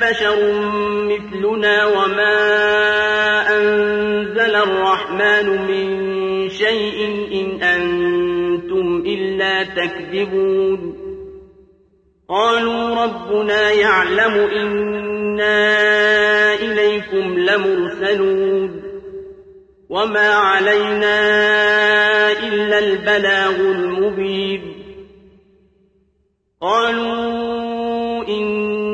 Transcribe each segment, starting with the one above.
بشر مثلنا وما أنزل الرحمن من شيء إن أنتم إلا تكذبون. قالوا ربنا يعلم إنا إليكم لمرسلون. وما علينا إلا البلاغ المبين. قالوا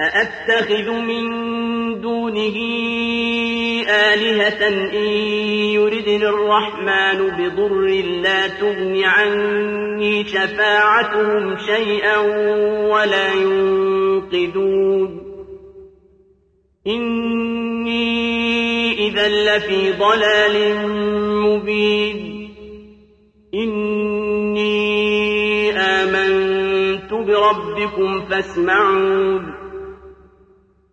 أأتخذ من دونه آلهة إن يردن الرحمن بضر لا تغن عني شفاعتهم شيئا ولا ينقذون إني إذا لفي ضلال مبين إني آمنت بربكم فاسمعون